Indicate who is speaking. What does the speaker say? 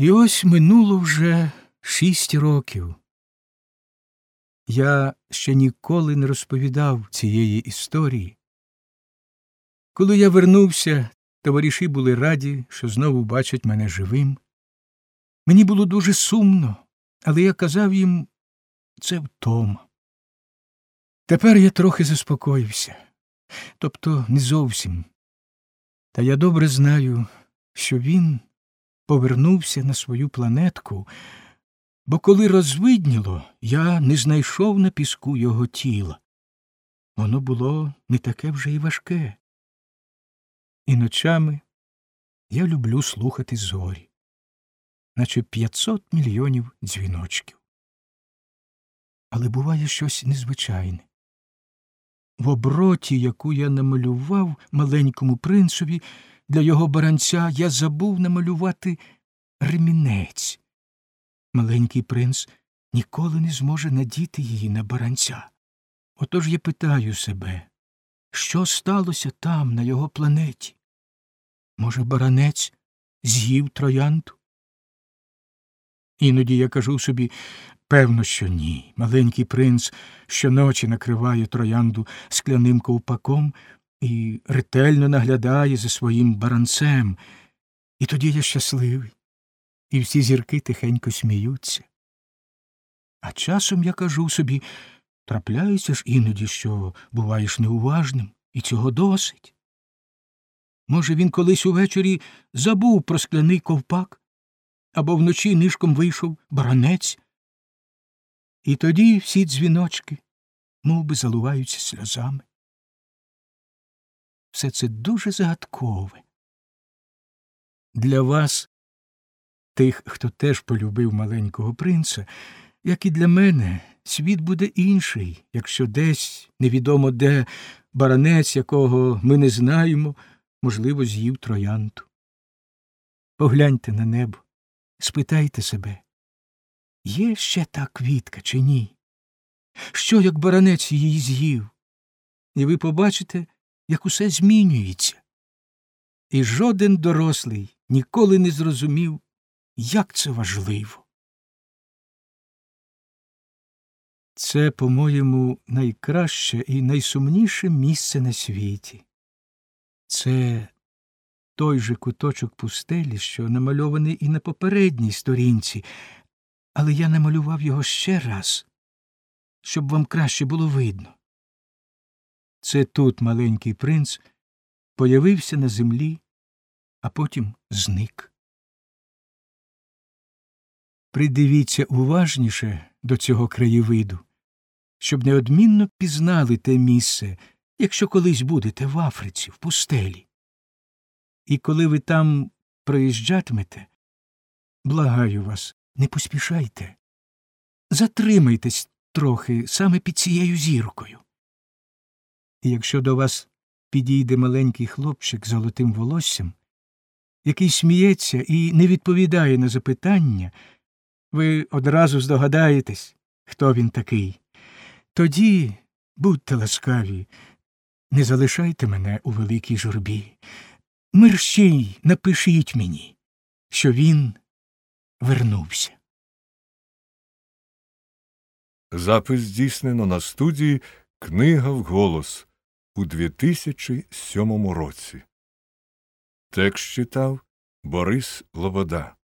Speaker 1: І ось минуло вже шість років. Я ще ніколи не розповідав цієї історії. Коли я вернувся, товариші були раді, що знову бачать мене живим. Мені було дуже сумно, але я казав їм це втома. Тепер я трохи заспокоївся, тобто не зовсім. Та я добре знаю, що він повернувся на свою планетку, бо коли розвидніло, я не знайшов на піску його тіла. Воно було не таке вже й важке. І ночами я люблю слухати зорі, наче 500 мільйонів дзвіночків. Але буває щось незвичайне. В оброті, яку я намалював маленькому принцові, для його баранця я забув намалювати ремінець. Маленький принц ніколи не зможе надіти її на баранця. Отож я питаю себе, що сталося там, на його планеті? Може, баранець з'їв троянду? Іноді я кажу собі, певно, що ні. Маленький принц щоночі накриває троянду скляним ковпаком і ретельно наглядає за своїм баранцем. І тоді я щасливий, і всі зірки тихенько сміються. А часом я кажу собі трапляється ж іноді, що буваєш неуважним, і цього досить. Може, він колись увечері забув про скляний ковпак або вночі нишком вийшов баранець. І тоді всі дзвіночки мов би, заливаються сльозами. Все це дуже загадкове. Для вас, тих, хто теж полюбив маленького принца, як і для мене, світ буде інший, якщо десь невідомо де баранець, якого ми не знаємо, можливо, з'їв троянду. Погляньте на небо, спитайте себе є ще та квітка чи ні? Що, як баранець її з'їв? І ви побачите, як усе змінюється. І жоден дорослий ніколи не зрозумів, як це важливо. Це, по-моєму, найкраще і найсумніше місце на світі. Це той же куточок пустелі, що намальований і на попередній сторінці, але я намалював його ще раз, щоб вам краще було видно. Це тут маленький принц появився на землі, а потім зник. Придивіться уважніше до цього краєвиду, щоб неодмінно пізнали те місце, якщо колись будете в Африці, в пустелі. І коли ви там проїжджатимете, благаю вас, не поспішайте. Затримайтесь трохи саме під цією зіркою. І якщо до вас підійде маленький хлопчик з золотим волоссям, який сміється і не відповідає на запитання, ви одразу здогадаєтесь, хто він такий. Тоді будьте ласкаві, не залишайте мене у великій журбі. Мерщій напишіть мені, що він вернувся.
Speaker 2: Запис здійснено на студії Книга вголос у 2007 році. Текст читав Борис Лобода.